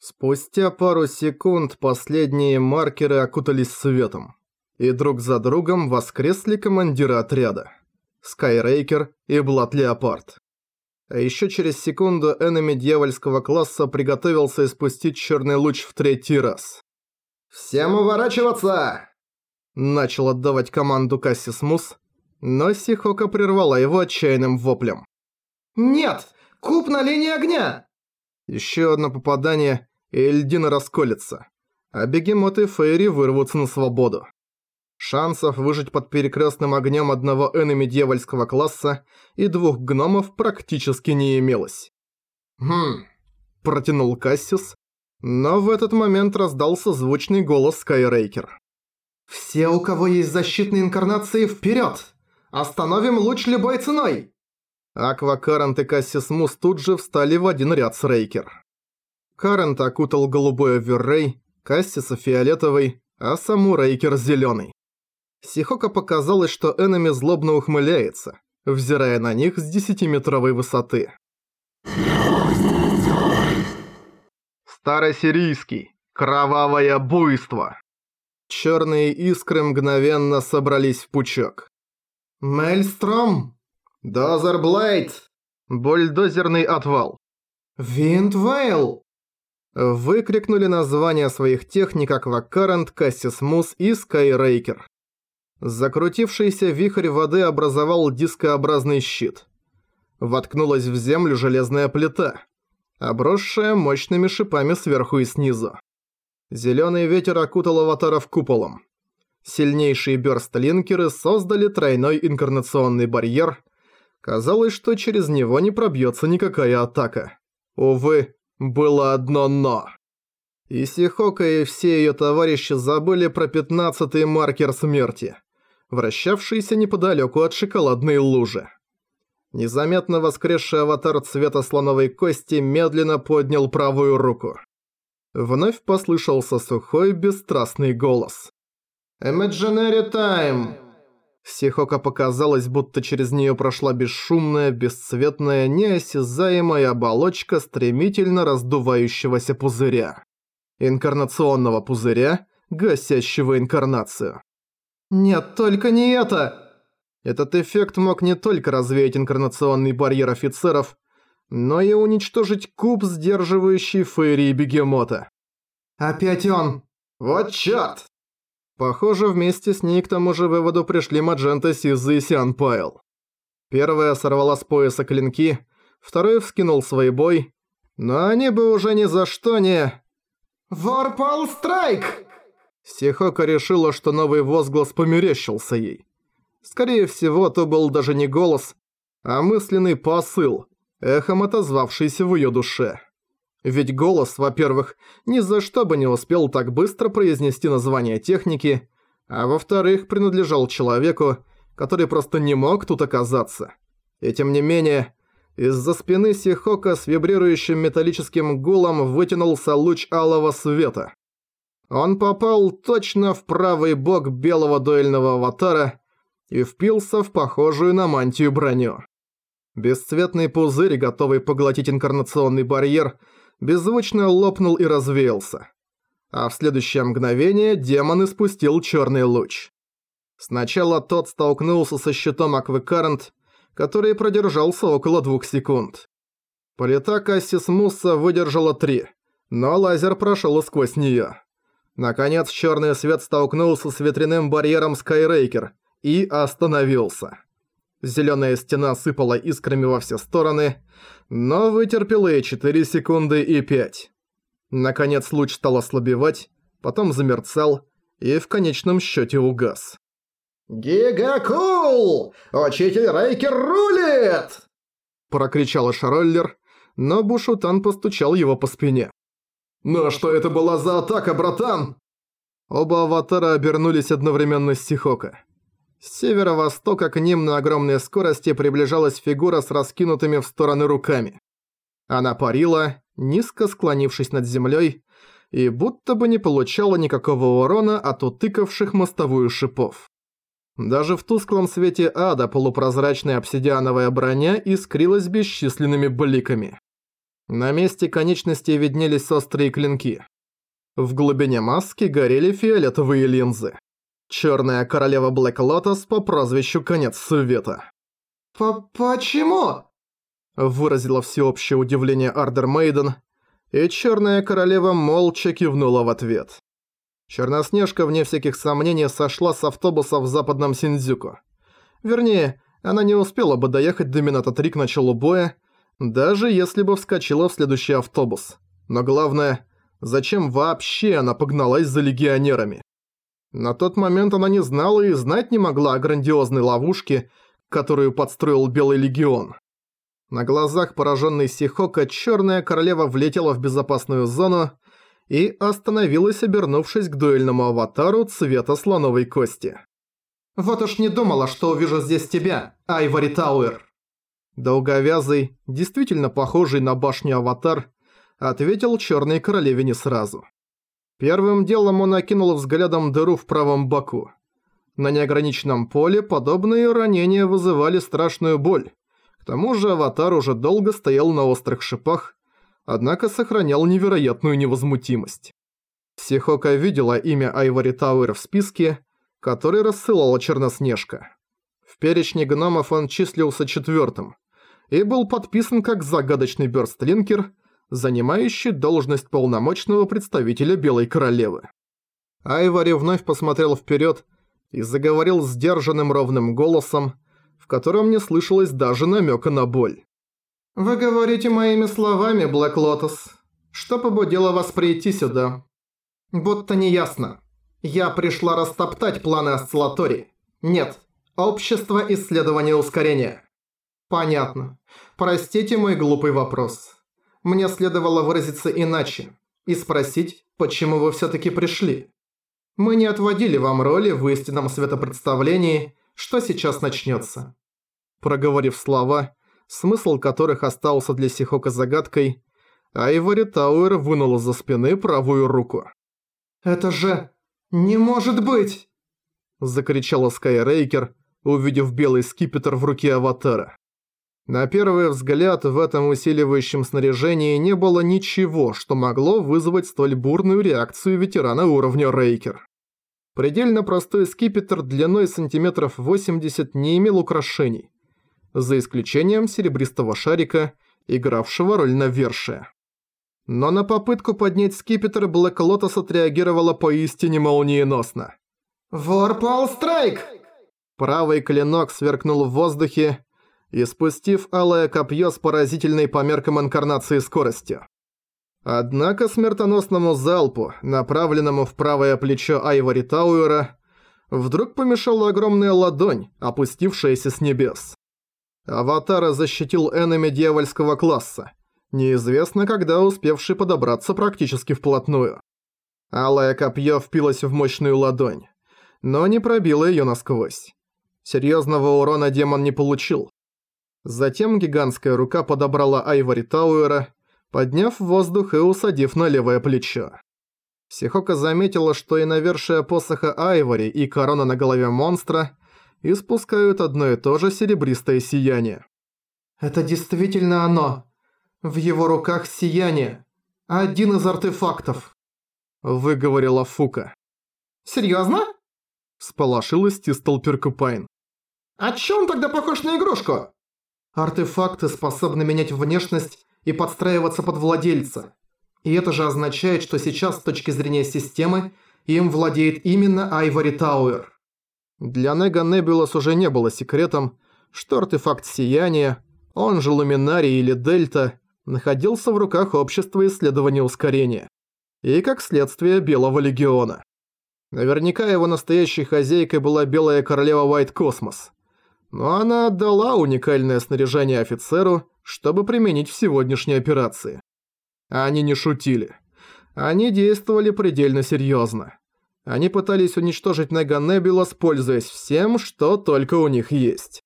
Спустя пару секунд последние маркеры окутались светом. И друг за другом воскресли командиры отряда. Скайрейкер и Блад Леопард. А еще через секунду энеми дьявольского класса приготовился испустить черный луч в третий раз. «Всем уворачиваться!» Начал отдавать команду Кассис Мус, но Сихока прервала его отчаянным воплем. «Нет! Куб на линии огня!» Еще одно попадание, и льдина расколется, а бегемоты Фейри вырвутся на свободу. Шансов выжить под перекрестным огнем одного энеми дьявольского класса и двух гномов практически не имелось. «Хм...» – протянул Кассис, но в этот момент раздался звучный голос Скайрейкер. «Все, у кого есть защитные инкарнации, вперед! Остановим луч любой ценой!» Аква Карент и Кассис Мус тут же встали в один ряд с Рейкер. Карент окутал голубой оверрей, Кассиса фиолетовый, а саму Рейкер зеленый. Сихока показалось, что Эннами злобно ухмыляется, взирая на них с десятиметровой высоты. Старосирийский. Кровавое буйство. Черные искры мгновенно собрались в пучок. «Мельстром! Dozer Blade! Бульдозерный отвал. Wind Veil!» Выкрикнули названия своих техник Аква Карент, Кассис Мусс и Скайрейкер. Закрутившийся вихрь воды образовал дискообразный щит. Воткнулась в землю железная плита, обросшая мощными шипами сверху и снизу. Зелёный ветер окутал аватаров куполом. Сильнейшие бёрст-линкеры создали тройной инкарнационный барьер. Казалось, что через него не пробьётся никакая атака. Увы, было одно «но». И Сихока и все её товарищи забыли про пятнадцатый маркер смерти вращавшийся неподалеку от шоколадной лужи. Незаметно воскресший аватар цвета слоновой кости медленно поднял правую руку. Вновь послышался сухой, бесстрастный голос. «Imaginary Time!» Сихока показалось, будто через нее прошла бесшумная, бесцветная, неосязаемая оболочка стремительно раздувающегося пузыря. Инкарнационного пузыря, гасящего инкарнацию. «Нет, только не это!» Этот эффект мог не только развеять инкарнационный барьер офицеров, но и уничтожить куб, сдерживающий Фейри Бегемота. «Опять он! Вот чёрт!» Похоже, вместе с ней к тому же выводу пришли Маджента, Сизы и Сиан Пайл. Первая сорвала с пояса клинки, второй вскинул свой бой, но они бы уже ни за что не... «Варпал Страйк!» Сихока решила, что новый возглас померещился ей. Скорее всего, то был даже не голос, а мысленный посыл, эхом отозвавшийся в её душе. Ведь голос, во-первых, ни за что бы не успел так быстро произнести название техники, а во-вторых, принадлежал человеку, который просто не мог тут оказаться. И тем не менее, из-за спины Сихока с вибрирующим металлическим гулом вытянулся луч алого света. Он попал точно в правый бок белого дуэльного аватара и впился в похожую на мантию броню. Бесцветный пузырь, готовый поглотить инкарнационный барьер, беззвучно лопнул и развеялся. А в следующее мгновение демон испустил черный луч. Сначала тот столкнулся со щитом Аквекарент, который продержался около двух секунд. Полита Кассис Мусса выдержала три, но лазер прошел сквозь нее. Наконец черный свет столкнулся с ветряным барьером Скайрейкер и остановился. Зелёная стена сыпала искрами во все стороны, но вытерпела и 4 секунды и 5. Наконец луч стал ослабевать, потом замерцал и в конечном счёте угас. «Гигакул! Учитель Рейкер рулит!» Прокричал Шароллер, но Бушутан постучал его по спине. «Но что это была за атака, братан?» Оба аватара обернулись одновременно с Сихока. С северо-востока к ним на огромной скорости приближалась фигура с раскинутыми в стороны руками. Она парила, низко склонившись над землей, и будто бы не получала никакого урона от утыкавших мостовую шипов. Даже в тусклом свете ада полупрозрачная обсидиановая броня искрилась бесчисленными бликами. На месте конечностей виднелись острые клинки. В глубине маски горели фиолетовые линзы. Черная королева Блэк Лотос по прозвищу Конец Света. По «Почему?» Выразила всеобщее удивление Ардер Мейден, и Черная королева молча кивнула в ответ. Черноснежка, вне всяких сомнений, сошла с автобуса в западном Синдзюку. Вернее, она не успела бы доехать до Минато-3 к началу боя, даже если бы вскочила в следующий автобус. Но главное, зачем вообще она погналась за легионерами? На тот момент она не знала и знать не могла о грандиозной ловушке, которую подстроил Белый Легион. На глазах пораженной Сихока Черная Королева влетела в безопасную зону и остановилась, обернувшись к дуэльному аватару цвета слоновой кости. «Вот уж не думала, что увижу здесь тебя, Айвори Тауэр!» Долговязый, действительно похожий на башню аватар, ответил Черной Королеве не сразу. Первым делом он окинул взглядом дыру в правом боку. На неограниченном поле подобные ранения вызывали страшную боль. К тому же аватар уже долго стоял на острых шипах, однако сохранял невероятную невозмутимость. Сихока видела имя Айвори Тауэр в списке, который рассылала Черноснежка. В перечне гномов он числился четвертым и был подписан как загадочный бёрстлинкер, занимающий должность полномочного представителя Белой Королевы. Айвори вновь посмотрел вперед и заговорил сдержанным ровным голосом, в котором не слышалось даже намека на боль. «Вы говорите моими словами, Блэк Лотос. Что побудило вас прийти сюда? Будто неясно. Я пришла растоптать планы осциллатории. Нет, общество исследования ускорения. Понятно. Простите мой глупый вопрос. Мне следовало выразиться иначе и спросить, почему вы всё-таки пришли. Мы не отводили вам роли в истинном светопредставлении, что сейчас начнётся. Проговорив слова, смысл которых остался для Сихока загадкой, Айвори Тауэр вынул из-за спины правую руку. «Это же... не может быть!» Закричала Скайрейкер, увидев белый скипетр в руке Аватара. На первый взгляд в этом усиливающем снаряжении не было ничего, что могло вызвать столь бурную реакцию ветерана уровня Рейкер. Предельно простой скипетр длиной сантиметров 80 не имел украшений, за исключением серебристого шарика, игравшего роль навершия. Но на попытку поднять скипетр Блэк Лотос отреагировала поистине молниеносно. «Ворпал Страйк!» Правый клинок сверкнул в воздухе, и спустив алое копье с поразительной по меркам инкарнации скоростью. Однако смертоносному залпу, направленному в правое плечо Айвори Тауэра, вдруг помешала огромная ладонь, опустившаяся с небес. Аватара защитил энеми дьявольского класса, неизвестно когда успевший подобраться практически вплотную. Алое копье впилось в мощную ладонь, но не пробило ее насквозь. Серьезного урона демон не получил, Затем гигантская рука подобрала Айвори Тауэра, подняв в воздух и усадив на левое плечо. Сихока заметила, что и навершие посоха Айвори, и корона на голове монстра испускают одно и то же серебристое сияние. «Это действительно оно. В его руках сияние. Один из артефактов», — выговорила Фука. «Серьёзно?» — сполошилась Тистл Перкупайн. «А чё он тогда похож на игрушку?» Артефакты способны менять внешность и подстраиваться под владельца. И это же означает, что сейчас с точки зрения системы им владеет именно Айвори Тауэр. Для Нега Небулас уже не было секретом, что артефакт Сияния, он же Луминарий или Дельта, находился в руках Общества исследования ускорения. И как следствие Белого Легиона. Наверняка его настоящей хозяйкой была Белая Королева Уайт Космос но она отдала уникальное снаряжение офицеру, чтобы применить в сегодняшней операции. Они не шутили. Они действовали предельно серьезно. Они пытались уничтожить Нега Небулас, пользуясь всем, что только у них есть.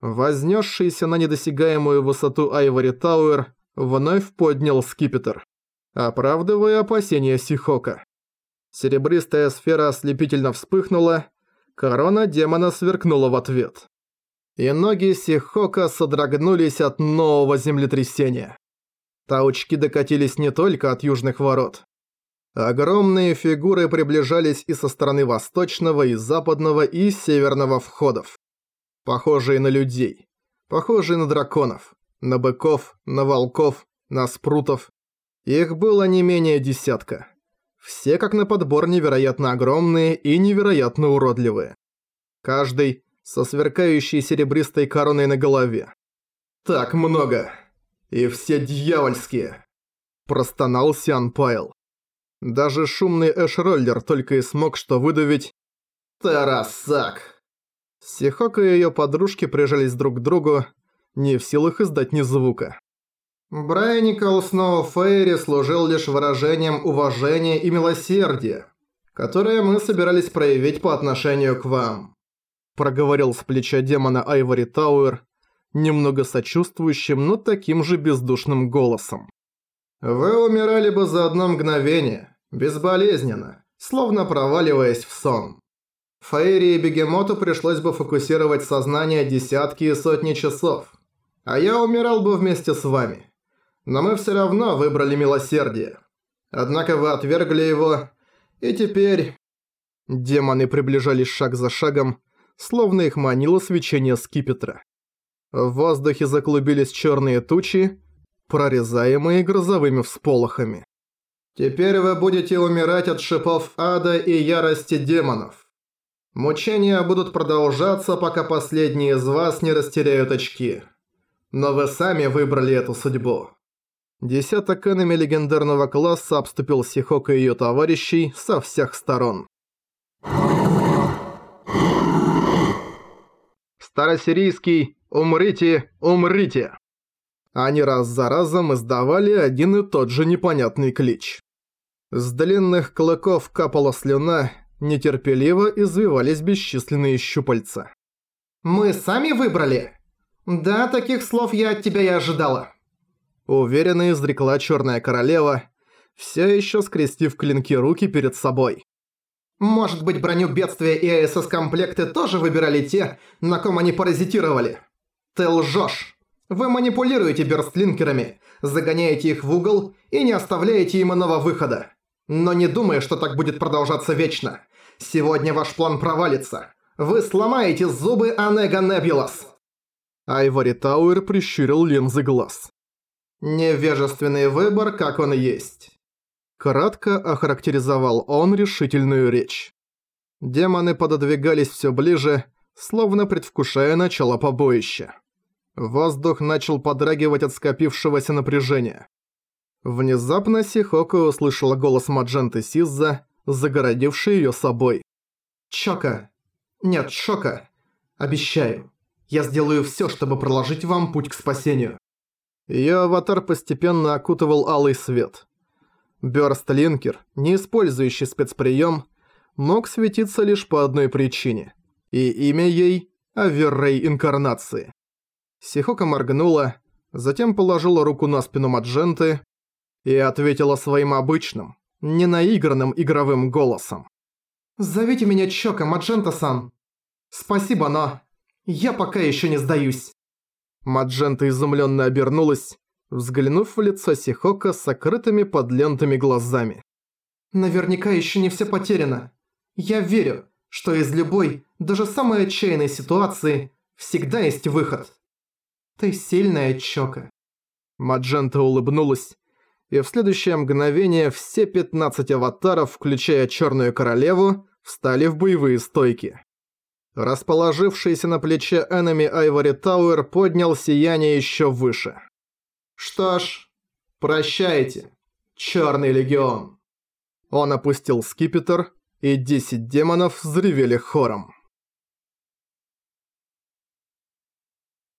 Вознесшийся на недосягаемую высоту Айвори Тауэр вновь поднял скипетр, оправдывая опасения Сихока. Серебристая сфера ослепительно вспыхнула, корона демона сверкнула в ответ и ноги Сихока содрогнулись от нового землетрясения. Таучки докатились не только от южных ворот. Огромные фигуры приближались и со стороны восточного, и западного, и северного входов. Похожие на людей. Похожие на драконов. На быков, на волков, на спрутов. Их было не менее десятка. Все как на подбор невероятно огромные и невероятно уродливые. Каждый со сверкающей серебристой короной на голове. «Так много! И все дьявольские!» Простонал Сиан Пайл. Даже шумный Эш-роллер только и смог что выдавить «Тарасак!». Сихока и её подружки прижались друг к другу, не в силах издать ни звука. Брайникл Сноу Фейри служил лишь выражением уважения и милосердия, которое мы собирались проявить по отношению к вам. Проговорил с плеча демона Айвори Тауэр, немного сочувствующим, но таким же бездушным голосом. Вы умирали бы за одно мгновение, безболезненно, словно проваливаясь в сон. Фейри и Бегемоту пришлось бы фокусировать сознание десятки и сотни часов, а я умирал бы вместе с вами. Но мы все равно выбрали милосердие. Однако вы отвергли его, и теперь...» Демоны приближались шаг за шагом, словно их манило свечение скипетра. В воздухе заклубились черные тучи, прорезаемые грозовыми всполохами. «Теперь вы будете умирать от шипов ада и ярости демонов. Мучения будут продолжаться, пока последние из вас не растеряют очки. Но вы сами выбрали эту судьбу. Десяток энеми легендарного класса обступил Сихока и ее товарищей со всех сторон. Старосирийский «Умрите, умрите!» Они раз за разом издавали один и тот же непонятный клич. С длинных клыков капала слюна, нетерпеливо извивались бесчисленные щупальца. «Мы сами выбрали?» «Да, таких слов я от тебя и ожидала». Уверенно изрекла Черная Королева, все еще скрестив клинки руки перед собой. «Может быть, броню бедствия и АСС-комплекты тоже выбирали те, на ком они паразитировали? Ты лжешь. Вы манипулируете берстлинкерами, загоняете их в угол и не оставляете им иного выхода. Но не думай, что так будет продолжаться вечно. Сегодня ваш план провалится. Вы сломаете зубы Анега Небулас». Айвори Тауэр прищурил линзы глаз. Невежественный выбор, как он есть. Кратко охарактеризовал он решительную речь. Демоны пододвигались все ближе, словно предвкушая начало побоища. Воздух начал подрагивать от скопившегося напряжения. Внезапно Сихоко услышала голос Мадженты Сизза, загородивший её собой. «Чока! Нет, Шока! Обещаю, я сделаю всё, чтобы проложить вам путь к спасению». Её аватар постепенно окутывал алый свет. Бёрст-линкер, не использующий спецприём, мог светиться лишь по одной причине. И имя ей – Аверрей Инкарнации. Сихока моргнула, затем положила руку на спину Мадженты и ответила своим обычным, ненаигранным игровым голосом. «Зовите меня Чока, Маджента-сан. Спасибо, но я пока ещё не сдаюсь». Маджента изумленно обернулась, взглянув в лицо Сихока с сокрытыми под лентами глазами. «Наверняка еще не все потеряно. Я верю, что из любой, даже самой отчаянной ситуации всегда есть выход. Ты сильная, Чока». Маджента улыбнулась, и в следующее мгновение все 15 аватаров, включая Черную Королеву, встали в боевые стойки. Расположившийся на плече Эннами Айвори Тауэр поднял сияние еще выше. «Что ж, прощайте, Черный Легион!» Он опустил скипетр, и 10 демонов взревели хором.